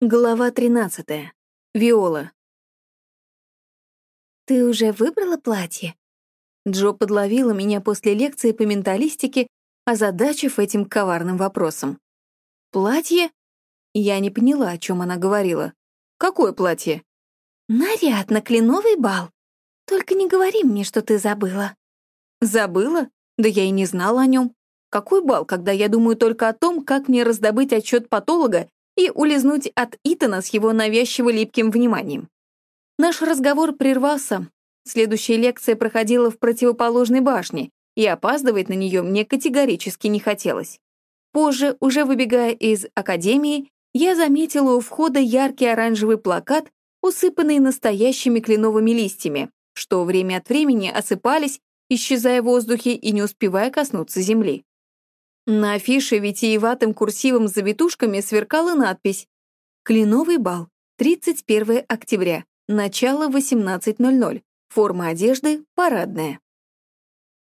Глава 13. Виола. «Ты уже выбрала платье?» Джо подловила меня после лекции по менталистике, озадачив этим коварным вопросом. «Платье?» Я не поняла, о чем она говорила. «Какое платье?» «Наряд на кленовый бал. Только не говори мне, что ты забыла». «Забыла? Да я и не знала о нем. Какой бал, когда я думаю только о том, как мне раздобыть отчет патолога и улизнуть от Итана с его навязчиво липким вниманием. Наш разговор прервался. Следующая лекция проходила в противоположной башне, и опаздывать на нее мне категорически не хотелось. Позже, уже выбегая из академии, я заметила у входа яркий оранжевый плакат, усыпанный настоящими кленовыми листьями, что время от времени осыпались, исчезая в воздухе и не успевая коснуться земли. На афише витиеватым курсивом с завитушками сверкала надпись «Кленовый бал, 31 октября, начало 18.00, форма одежды парадная».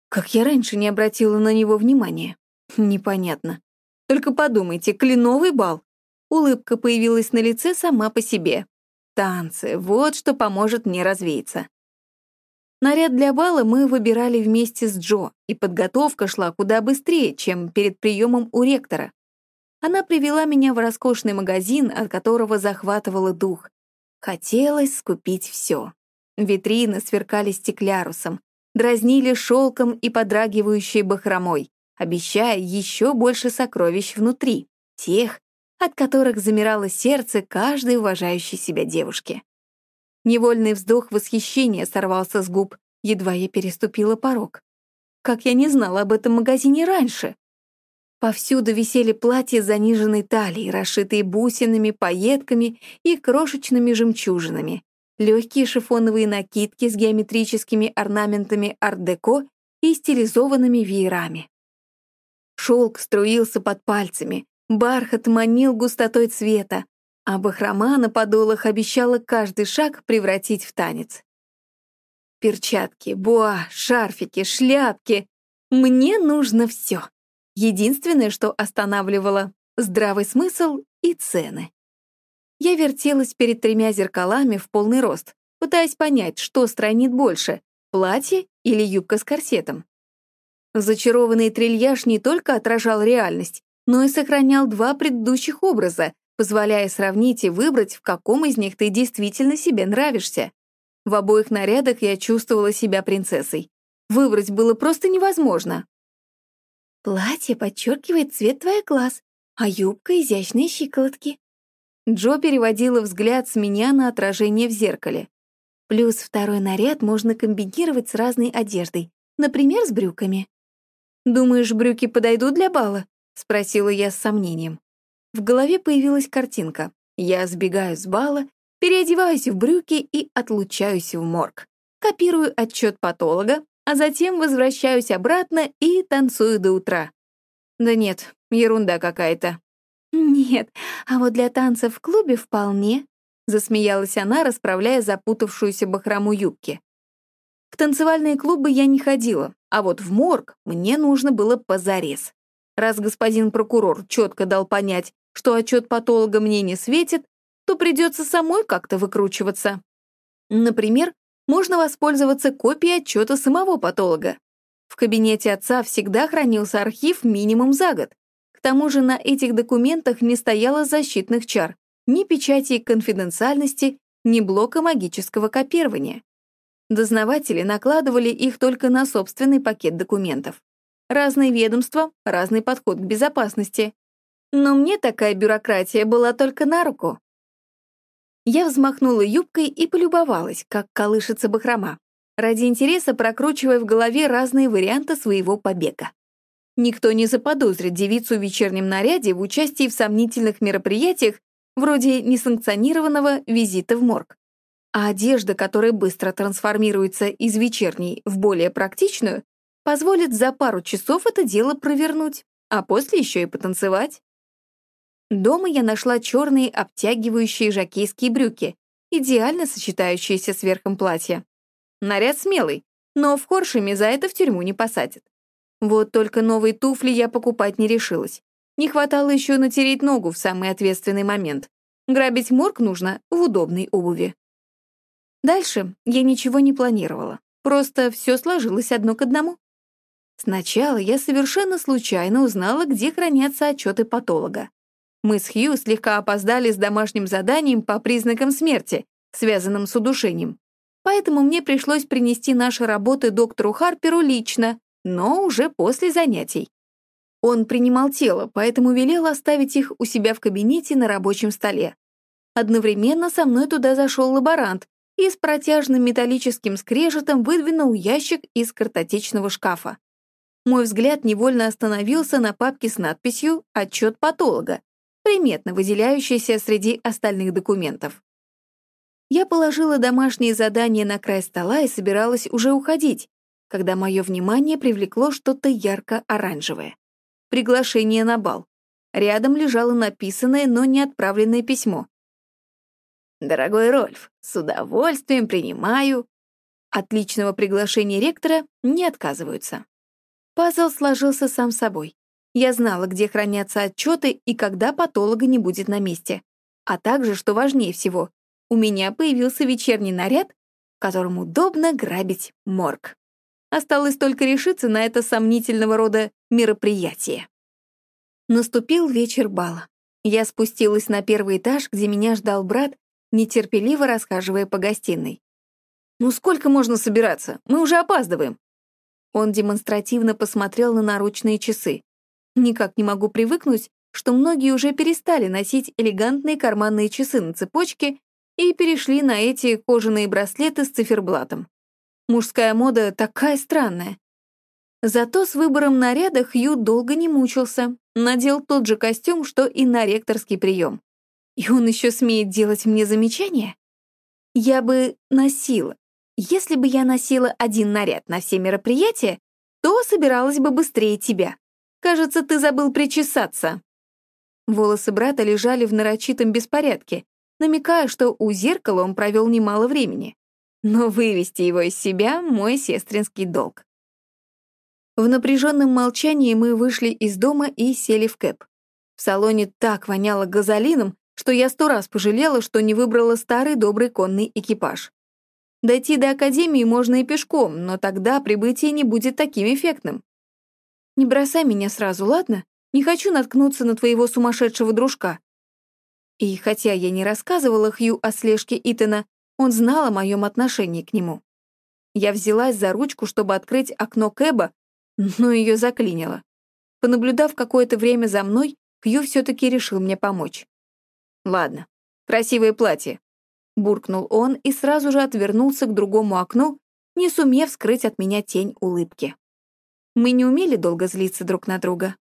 Как я раньше не обратила на него внимания? Непонятно. Только подумайте, кленовый бал. Улыбка появилась на лице сама по себе. Танцы — вот что поможет мне развеяться. Наряд для бала мы выбирали вместе с Джо, и подготовка шла куда быстрее, чем перед приемом у ректора. Она привела меня в роскошный магазин, от которого захватывала дух. Хотелось скупить все. Витрины сверкали стеклярусом, дразнили шелком и подрагивающей бахромой, обещая еще больше сокровищ внутри, тех, от которых замирало сердце каждой уважающей себя девушки. Невольный вздох восхищения сорвался с губ, едва я переступила порог. Как я не знала об этом магазине раньше? Повсюду висели платья с заниженной талией, расшитые бусинами, пайетками и крошечными жемчужинами, легкие шифоновые накидки с геометрическими орнаментами арт-деко и стилизованными веерами. Шелк струился под пальцами, бархат манил густотой цвета, а бахрома на подолах обещала каждый шаг превратить в танец. Перчатки, буа, шарфики, шляпки. Мне нужно все. Единственное, что останавливало — здравый смысл и цены. Я вертелась перед тремя зеркалами в полный рост, пытаясь понять, что странит больше — платье или юбка с корсетом. Зачарованный трильяж не только отражал реальность, но и сохранял два предыдущих образа, позволяя сравнить и выбрать, в каком из них ты действительно себе нравишься. В обоих нарядах я чувствовала себя принцессой. Выбрать было просто невозможно. «Платье подчеркивает цвет твоих глаз, а юбка — изящные щиколотки». Джо переводила взгляд с меня на отражение в зеркале. Плюс второй наряд можно комбинировать с разной одеждой, например, с брюками. «Думаешь, брюки подойдут для бала?» — спросила я с сомнением. В голове появилась картинка. Я сбегаю с бала, переодеваюсь в брюки и отлучаюсь в морг. Копирую отчет патолога, а затем возвращаюсь обратно и танцую до утра. Да нет, ерунда какая-то. «Нет, а вот для танцев в клубе вполне», — засмеялась она, расправляя запутавшуюся бахрому юбки. В танцевальные клубы я не ходила, а вот в морг мне нужно было позарез. Раз господин прокурор четко дал понять, что отчет патолога мне не светит, то придется самой как-то выкручиваться. Например, можно воспользоваться копией отчета самого патолога. В кабинете отца всегда хранился архив минимум за год. К тому же на этих документах не стояло защитных чар, ни печати конфиденциальности, ни блока магического копирования. Дознаватели накладывали их только на собственный пакет документов. Разные ведомства, разный подход к безопасности. Но мне такая бюрократия была только на руку. Я взмахнула юбкой и полюбовалась, как колышется бахрома, ради интереса прокручивая в голове разные варианты своего побега. Никто не заподозрит девицу в вечернем наряде в участии в сомнительных мероприятиях вроде несанкционированного визита в морг. А одежда, которая быстро трансформируется из вечерней в более практичную, позволит за пару часов это дело провернуть, а после еще и потанцевать. Дома я нашла черные обтягивающие жакейские брюки, идеально сочетающиеся с верхом платья. Наряд смелый, но в Хоршеме за это в тюрьму не посадят. Вот только новые туфли я покупать не решилась. Не хватало еще натереть ногу в самый ответственный момент. Грабить морг нужно в удобной обуви. Дальше я ничего не планировала. Просто все сложилось одно к одному. Сначала я совершенно случайно узнала, где хранятся отчеты патолога. Мы с Хью слегка опоздали с домашним заданием по признакам смерти, связанным с удушением. Поэтому мне пришлось принести наши работы доктору Харперу лично, но уже после занятий. Он принимал тело, поэтому велел оставить их у себя в кабинете на рабочем столе. Одновременно со мной туда зашел лаборант и с протяжным металлическим скрежетом выдвинул ящик из картотечного шкафа. Мой взгляд невольно остановился на папке с надписью «Отчет патолога», приметно выделяющейся среди остальных документов. Я положила домашние задания на край стола и собиралась уже уходить, когда мое внимание привлекло что-то ярко-оранжевое. Приглашение на бал. Рядом лежало написанное, но не отправленное письмо. «Дорогой Рольф, с удовольствием принимаю». Отличного приглашения ректора не отказываются. Пазл сложился сам собой. Я знала, где хранятся отчеты и когда патолога не будет на месте. А также, что важнее всего, у меня появился вечерний наряд, в котором удобно грабить морг. Осталось только решиться на это сомнительного рода мероприятие. Наступил вечер бала. Я спустилась на первый этаж, где меня ждал брат, нетерпеливо расхаживая по гостиной. «Ну сколько можно собираться? Мы уже опаздываем!» Он демонстративно посмотрел на наручные часы. Никак не могу привыкнуть, что многие уже перестали носить элегантные карманные часы на цепочке и перешли на эти кожаные браслеты с циферблатом. Мужская мода такая странная. Зато с выбором наряда Хью долго не мучился, надел тот же костюм, что и на ректорский прием. И он еще смеет делать мне замечания? Я бы носила. Если бы я носила один наряд на все мероприятия, то собиралась бы быстрее тебя. Кажется, ты забыл причесаться». Волосы брата лежали в нарочитом беспорядке, намекая, что у зеркала он провел немало времени. Но вывести его из себя — мой сестринский долг. В напряженном молчании мы вышли из дома и сели в кэп. В салоне так воняло газолином, что я сто раз пожалела, что не выбрала старый добрый конный экипаж. Дойти до Академии можно и пешком, но тогда прибытие не будет таким эффектным. Не бросай меня сразу, ладно? Не хочу наткнуться на твоего сумасшедшего дружка». И хотя я не рассказывала Хью о слежке Итана, он знал о моем отношении к нему. Я взялась за ручку, чтобы открыть окно Кэба, но ее заклинило. Понаблюдав какое-то время за мной, Хью все-таки решил мне помочь. «Ладно, красивое платье», — буркнул он и сразу же отвернулся к другому окну, не сумев скрыть от меня тень улыбки. Мы не умели долго злиться друг на друга.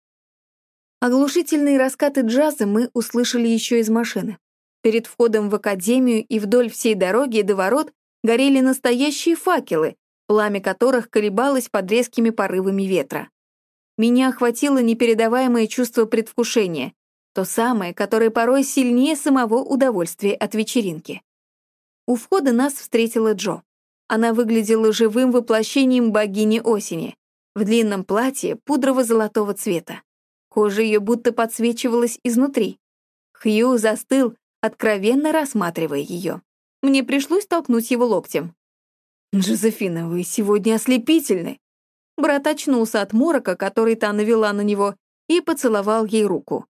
Оглушительные раскаты джаза мы услышали еще из машины. Перед входом в академию и вдоль всей дороги до ворот горели настоящие факелы, пламя которых колебалось под резкими порывами ветра. Меня охватило непередаваемое чувство предвкушения, то самое, которое порой сильнее самого удовольствия от вечеринки. У входа нас встретила Джо. Она выглядела живым воплощением богини осени в длинном платье пудрово-золотого цвета. Кожа ее будто подсвечивалась изнутри. Хью застыл, откровенно рассматривая ее. Мне пришлось толкнуть его локтем. «Джозефина, вы сегодня ослепительны!» Брат очнулся от морока, который та навела на него, и поцеловал ей руку.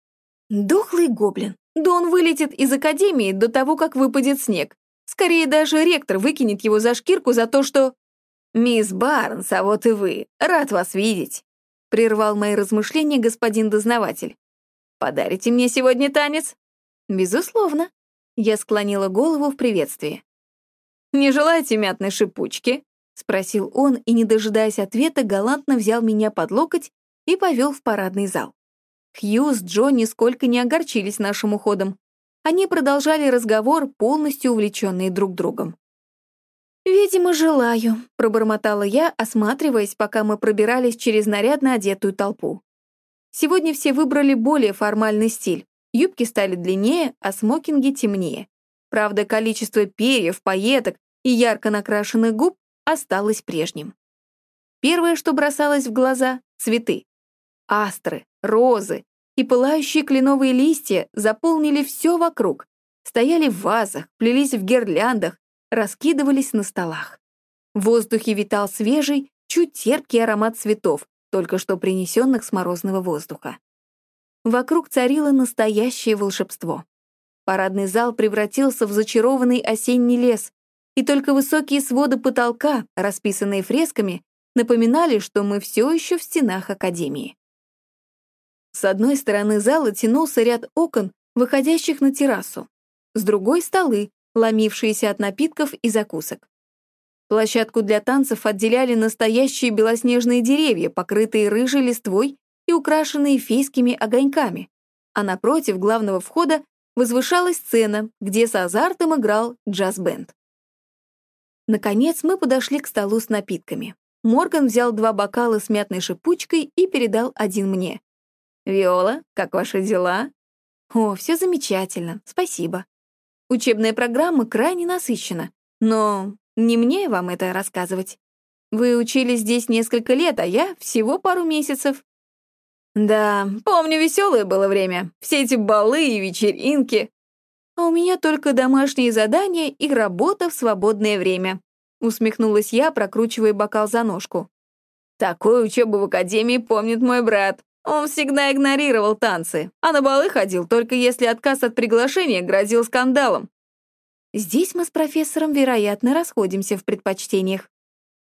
«Дохлый гоблин! Да он вылетит из академии до того, как выпадет снег. Скорее даже ректор выкинет его за шкирку за то, что...» «Мисс Барнс, а вот и вы. Рад вас видеть», — прервал мои размышления господин дознаватель. «Подарите мне сегодня танец?» «Безусловно». Я склонила голову в приветствии. «Не желаете мятной шипучки?» — спросил он и, не дожидаясь ответа, галантно взял меня под локоть и повел в парадный зал. Хью с Джо нисколько не огорчились нашим уходом. Они продолжали разговор, полностью увлеченные друг другом. «Видимо, желаю», — пробормотала я, осматриваясь, пока мы пробирались через нарядно одетую толпу. Сегодня все выбрали более формальный стиль. Юбки стали длиннее, а смокинги темнее. Правда, количество перьев, пайеток и ярко накрашенных губ осталось прежним. Первое, что бросалось в глаза — цветы. Астры, розы и пылающие кленовые листья заполнили все вокруг, стояли в вазах, плелись в гирляндах, раскидывались на столах. В воздухе витал свежий, чуть терпкий аромат цветов, только что принесенных с морозного воздуха. Вокруг царило настоящее волшебство. Парадный зал превратился в зачарованный осенний лес, и только высокие своды потолка, расписанные фресками, напоминали, что мы все еще в стенах Академии. С одной стороны зала тянулся ряд окон, выходящих на террасу. С другой — столы, ломившиеся от напитков и закусок. Площадку для танцев отделяли настоящие белоснежные деревья, покрытые рыжей листвой и украшенные фейскими огоньками, а напротив главного входа возвышалась сцена, где с азартом играл джаз-бенд. Наконец мы подошли к столу с напитками. Морган взял два бокала с мятной шипучкой и передал один мне. «Виола, как ваши дела?» «О, все замечательно, спасибо. Учебная программа крайне насыщена, но не мне вам это рассказывать. Вы учились здесь несколько лет, а я всего пару месяцев». «Да, помню, веселое было время. Все эти балы и вечеринки а у меня только домашние задания и работа в свободное время», — усмехнулась я, прокручивая бокал за ножку. «Такую учебу в академии помнит мой брат. Он всегда игнорировал танцы, а на балы ходил только если отказ от приглашения грозил скандалом. Здесь мы с профессором, вероятно, расходимся в предпочтениях.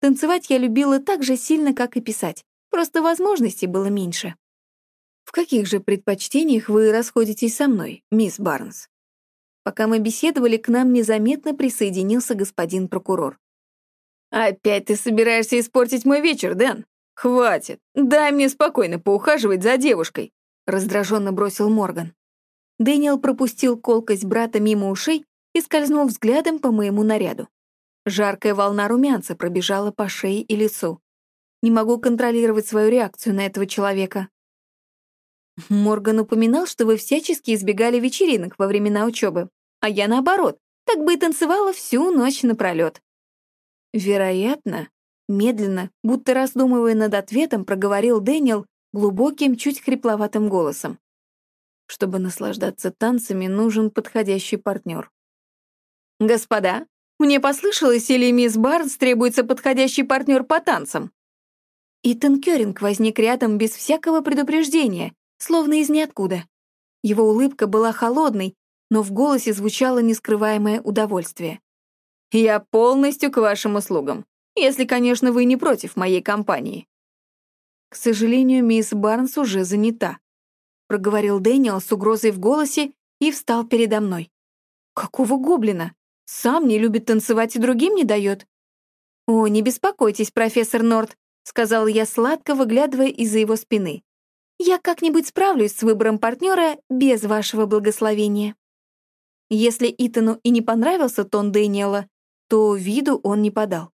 Танцевать я любила так же сильно, как и писать, просто возможностей было меньше. В каких же предпочтениях вы расходитесь со мной, мисс Барнс? Пока мы беседовали, к нам незаметно присоединился господин прокурор. «Опять ты собираешься испортить мой вечер, Дэн? Хватит, дай мне спокойно поухаживать за девушкой», раздраженно бросил Морган. Дэниел пропустил колкость брата мимо ушей и скользнул взглядом по моему наряду. Жаркая волна румянца пробежала по шее и лицу. Не могу контролировать свою реакцию на этого человека. Морган упоминал, что вы всячески избегали вечеринок во времена учебы, а я наоборот, так бы и танцевала всю ночь напролёт. Вероятно, медленно, будто раздумывая над ответом, проговорил Дэниел глубоким, чуть хрипловатым голосом. Чтобы наслаждаться танцами, нужен подходящий партнер. «Господа, мне послышалось, или мисс Барнс требуется подходящий партнер по танцам?» Итан Кёринг возник рядом без всякого предупреждения, словно из ниоткуда. Его улыбка была холодной, но в голосе звучало нескрываемое удовольствие. «Я полностью к вашим услугам, если, конечно, вы не против моей компании». «К сожалению, мисс Барнс уже занята», — проговорил Дэниел с угрозой в голосе и встал передо мной. «Какого гоблина? Сам не любит танцевать и другим не дает». «О, не беспокойтесь, профессор Норт», — сказал я сладко, выглядывая из-за его спины. Я как-нибудь справлюсь с выбором партнера без вашего благословения. Если Итану и не понравился тон Дэниела, то виду он не подал.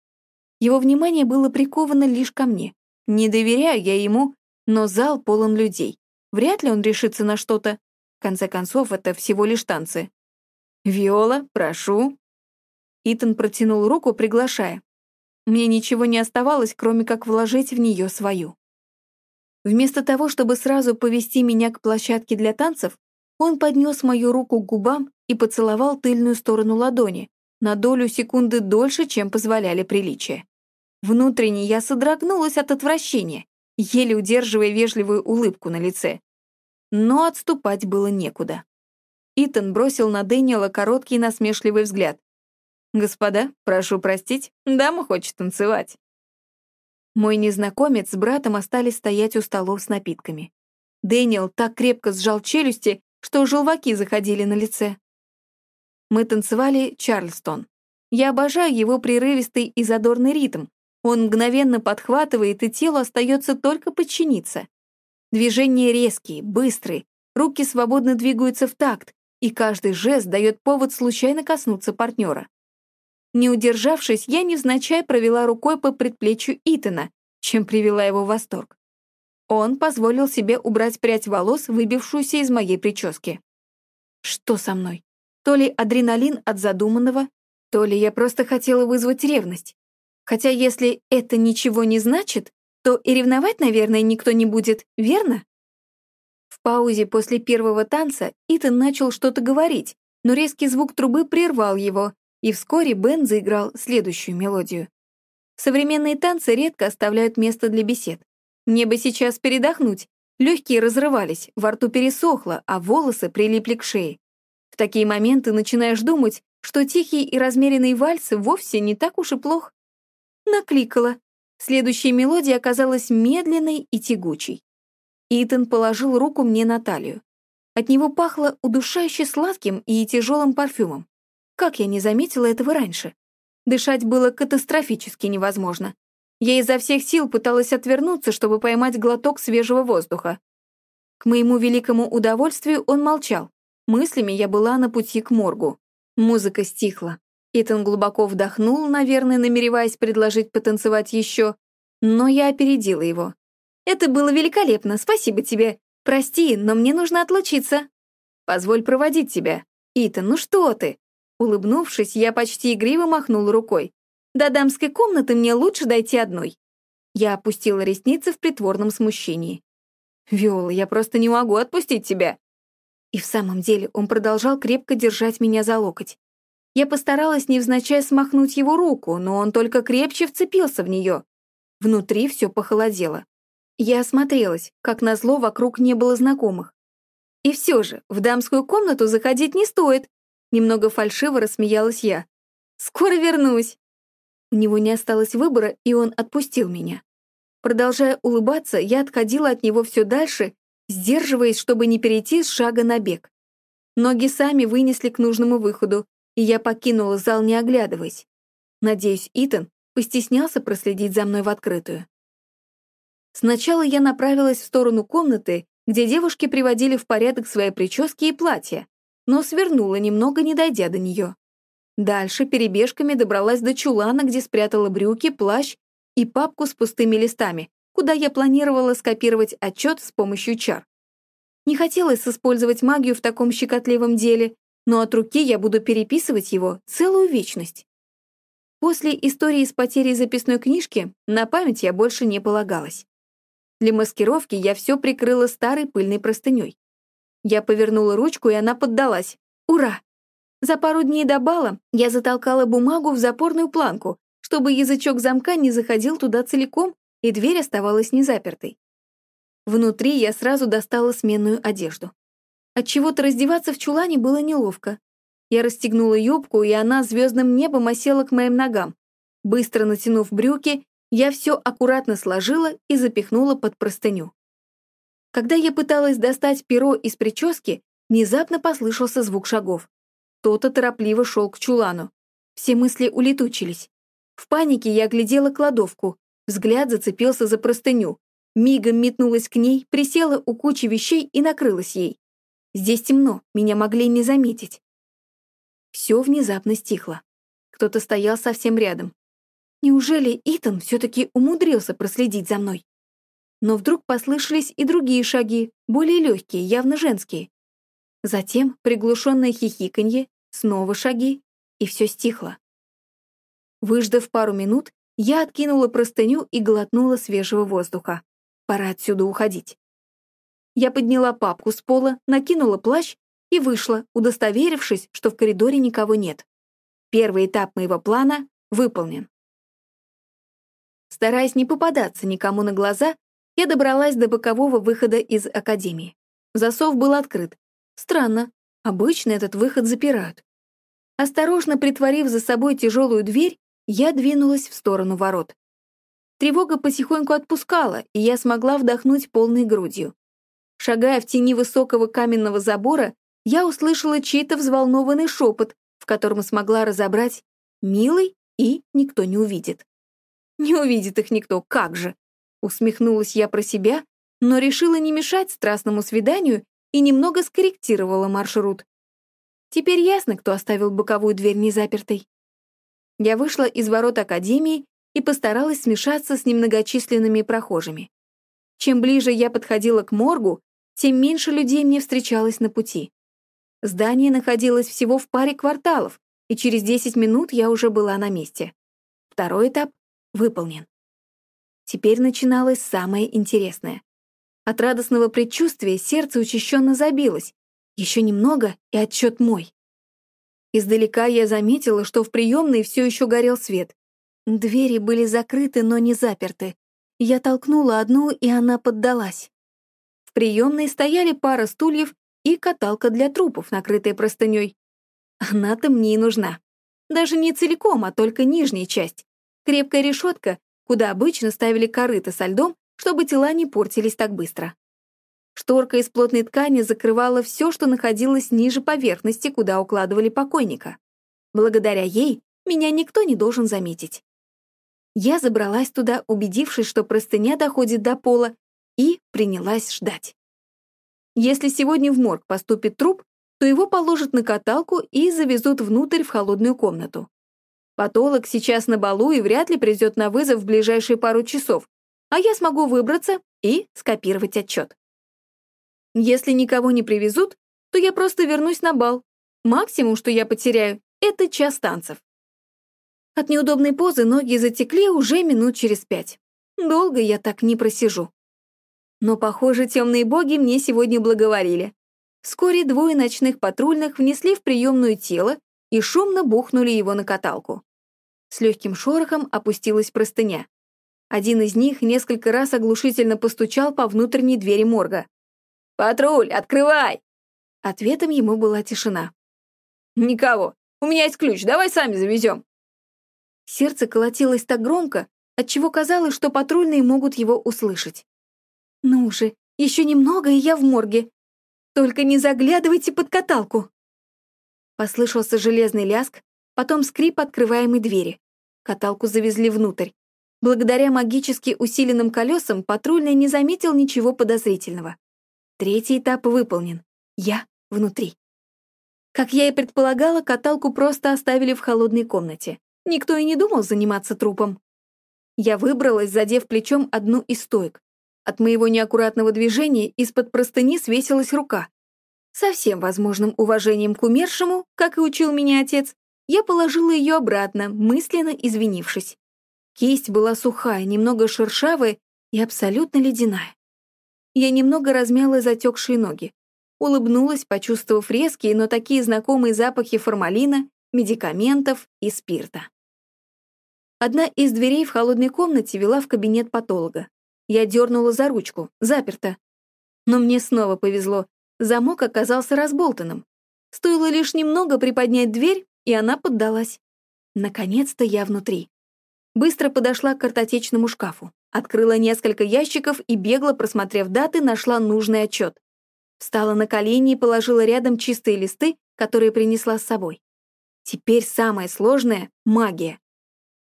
Его внимание было приковано лишь ко мне. Не доверяю я ему, но зал полон людей. Вряд ли он решится на что-то. В конце концов, это всего лишь танцы. «Виола, прошу». Итан протянул руку, приглашая. Мне ничего не оставалось, кроме как вложить в нее свою. Вместо того, чтобы сразу повести меня к площадке для танцев, он поднес мою руку к губам и поцеловал тыльную сторону ладони, на долю секунды дольше, чем позволяли приличия. Внутренне я содрогнулась от отвращения, еле удерживая вежливую улыбку на лице. Но отступать было некуда. Итан бросил на Дэниела короткий насмешливый взгляд. «Господа, прошу простить, дама хочет танцевать». Мой незнакомец с братом остались стоять у столов с напитками. Дэниел так крепко сжал челюсти, что желваки заходили на лице. Мы танцевали Чарльстон. Я обожаю его прерывистый и задорный ритм. Он мгновенно подхватывает, и телу остается только подчиниться. Движения резкие, быстрые, руки свободно двигаются в такт, и каждый жест дает повод случайно коснуться партнера. Не удержавшись, я невзначай провела рукой по предплечью Итана, чем привела его в восторг. Он позволил себе убрать прядь волос, выбившуюся из моей прически. Что со мной? То ли адреналин от задуманного, то ли я просто хотела вызвать ревность. Хотя если это ничего не значит, то и ревновать, наверное, никто не будет, верно? В паузе после первого танца Итан начал что-то говорить, но резкий звук трубы прервал его, и вскоре Бен заиграл следующую мелодию. Современные танцы редко оставляют место для бесед. Мне бы сейчас передохнуть. Легкие разрывались, во рту пересохло, а волосы прилипли к шее. В такие моменты начинаешь думать, что тихий и размеренный вальс вовсе не так уж и плох. Накликала. Следующая мелодия оказалась медленной и тягучей. Итан положил руку мне на талию. От него пахло удушающе сладким и тяжелым парфюмом. Как я не заметила этого раньше? Дышать было катастрофически невозможно. Я изо всех сил пыталась отвернуться, чтобы поймать глоток свежего воздуха. К моему великому удовольствию он молчал. Мыслями я была на пути к моргу. Музыка стихла. Итан глубоко вдохнул, наверное, намереваясь предложить потанцевать еще, но я опередила его. «Это было великолепно, спасибо тебе. Прости, но мне нужно отлучиться». «Позволь проводить тебя». «Итан, ну что ты?» Улыбнувшись, я почти игриво махнула рукой. «До дамской комнаты мне лучше дойти одной». Я опустила ресницы в притворном смущении. «Виола, я просто не могу отпустить тебя». И в самом деле он продолжал крепко держать меня за локоть. Я постаралась невзначай смахнуть его руку, но он только крепче вцепился в нее. Внутри все похолодело. Я осмотрелась, как назло вокруг не было знакомых. И все же, в дамскую комнату заходить не стоит. Немного фальшиво рассмеялась я. «Скоро вернусь». У него не осталось выбора, и он отпустил меня. Продолжая улыбаться, я отходила от него все дальше, сдерживаясь, чтобы не перейти с шага на бег. Ноги сами вынесли к нужному выходу, и я покинула зал, не оглядываясь. Надеюсь, Итан постеснялся проследить за мной в открытую. Сначала я направилась в сторону комнаты, где девушки приводили в порядок свои прически и платья, но свернула немного, не дойдя до нее. Дальше перебежками добралась до чулана, где спрятала брюки, плащ и папку с пустыми листами, куда я планировала скопировать отчет с помощью чар. Не хотелось использовать магию в таком щекотливом деле, но от руки я буду переписывать его целую вечность. После истории с потерей записной книжки на память я больше не полагалась. Для маскировки я все прикрыла старой пыльной простыней. Я повернула ручку, и она поддалась. Ура! За пару дней до бала я затолкала бумагу в запорную планку, чтобы язычок замка не заходил туда целиком, и дверь оставалась незапертой. Внутри я сразу достала сменную одежду. От чего то раздеваться в чулане было неловко. Я расстегнула юбку, и она звездным небом осела к моим ногам. Быстро натянув брюки, я все аккуратно сложила и запихнула под простыню. Когда я пыталась достать перо из прически, внезапно послышался звук шагов. Кто-то торопливо шел к чулану. Все мысли улетучились. В панике я глядела кладовку, взгляд зацепился за простыню. Мигом метнулась к ней, присела у кучи вещей и накрылась ей. Здесь темно, меня могли не заметить. Все внезапно стихло. Кто-то стоял совсем рядом. Неужели Итан все-таки умудрился проследить за мной? Но вдруг послышались и другие шаги, более легкие, явно женские. Затем приглушенное хихиканье, снова шаги, и все стихло. Выждав пару минут, я откинула простыню и глотнула свежего воздуха. Пора отсюда уходить. Я подняла папку с пола, накинула плащ и вышла, удостоверившись, что в коридоре никого нет. Первый этап моего плана выполнен. Стараясь не попадаться никому на глаза, я добралась до бокового выхода из академии. Засов был открыт. Странно, обычно этот выход запирают. Осторожно притворив за собой тяжелую дверь, я двинулась в сторону ворот. Тревога потихоньку отпускала, и я смогла вдохнуть полной грудью. Шагая в тени высокого каменного забора, я услышала чей-то взволнованный шепот, в котором смогла разобрать «милый» и «никто не увидит». Не увидит их никто, как же. Усмехнулась я про себя, но решила не мешать страстному свиданию и немного скорректировала маршрут. Теперь ясно, кто оставил боковую дверь незапертой. Я вышла из ворот Академии и постаралась смешаться с немногочисленными прохожими. Чем ближе я подходила к моргу, тем меньше людей мне встречалось на пути. Здание находилось всего в паре кварталов, и через 10 минут я уже была на месте. Второй этап выполнен. Теперь начиналось самое интересное. От радостного предчувствия сердце учащенно забилось. Еще немного, и отчет мой. Издалека я заметила, что в приемной все еще горел свет. Двери были закрыты, но не заперты. Я толкнула одну, и она поддалась. Приемной стояли пара стульев и каталка для трупов, накрытая простыней. Она-то мне и нужна. Даже не целиком, а только нижняя часть. Крепкая решетка, куда обычно ставили корыто со льдом, чтобы тела не портились так быстро. Шторка из плотной ткани закрывала все, что находилось ниже поверхности, куда укладывали покойника. Благодаря ей меня никто не должен заметить. Я забралась туда, убедившись, что простыня доходит до пола, и принялась ждать. Если сегодня в морг поступит труп, то его положат на каталку и завезут внутрь в холодную комнату. Патолог сейчас на балу и вряд ли придет на вызов в ближайшие пару часов, а я смогу выбраться и скопировать отчет. Если никого не привезут, то я просто вернусь на бал. Максимум, что я потеряю, это час танцев. От неудобной позы ноги затекли уже минут через пять. Долго я так не просижу. Но, похоже, темные боги мне сегодня благоволили. Вскоре двое ночных патрульных внесли в приемную тело и шумно бухнули его на каталку. С легким шорохом опустилась простыня. Один из них несколько раз оглушительно постучал по внутренней двери морга. «Патруль, открывай!» Ответом ему была тишина. «Никого. У меня есть ключ, давай сами завезем». Сердце колотилось так громко, отчего казалось, что патрульные могут его услышать. «Ну же, еще немного, и я в морге. Только не заглядывайте под каталку!» Послышался железный ляск, потом скрип открываемой двери. Каталку завезли внутрь. Благодаря магически усиленным колесам патрульный не заметил ничего подозрительного. Третий этап выполнен. Я внутри. Как я и предполагала, каталку просто оставили в холодной комнате. Никто и не думал заниматься трупом. Я выбралась, задев плечом одну из стоек. От моего неаккуратного движения из-под простыни свесилась рука. Со всем возможным уважением к умершему, как и учил меня отец, я положила ее обратно, мысленно извинившись. Кисть была сухая, немного шершавая и абсолютно ледяная. Я немного размяла затекшие ноги. Улыбнулась, почувствовав резкие, но такие знакомые запахи формалина, медикаментов и спирта. Одна из дверей в холодной комнате вела в кабинет патолога. Я дернула за ручку, заперта. Но мне снова повезло, замок оказался разболтанным. Стоило лишь немного приподнять дверь, и она поддалась. Наконец-то я внутри. Быстро подошла к картотечному шкафу. Открыла несколько ящиков и, бегло просмотрев даты, нашла нужный отчет. Встала на колени и положила рядом чистые листы, которые принесла с собой. Теперь самое сложное — магия.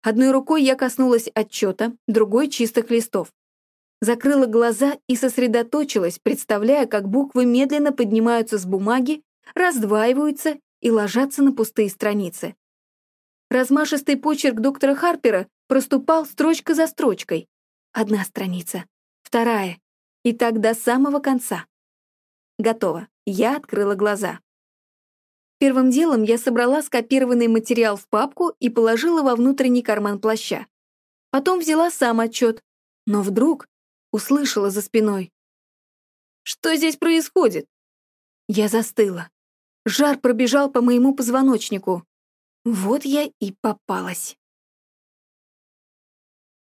Одной рукой я коснулась отчета, другой — чистых листов. Закрыла глаза и сосредоточилась, представляя, как буквы медленно поднимаются с бумаги, раздваиваются и ложатся на пустые страницы. Размашистый почерк доктора Харпера проступал строчка за строчкой. Одна страница, вторая, и так до самого конца. Готово. Я открыла глаза. Первым делом я собрала скопированный материал в папку и положила во внутренний карман плаща. Потом взяла сам отчет, но вдруг услышала за спиной. «Что здесь происходит?» Я застыла. Жар пробежал по моему позвоночнику. Вот я и попалась.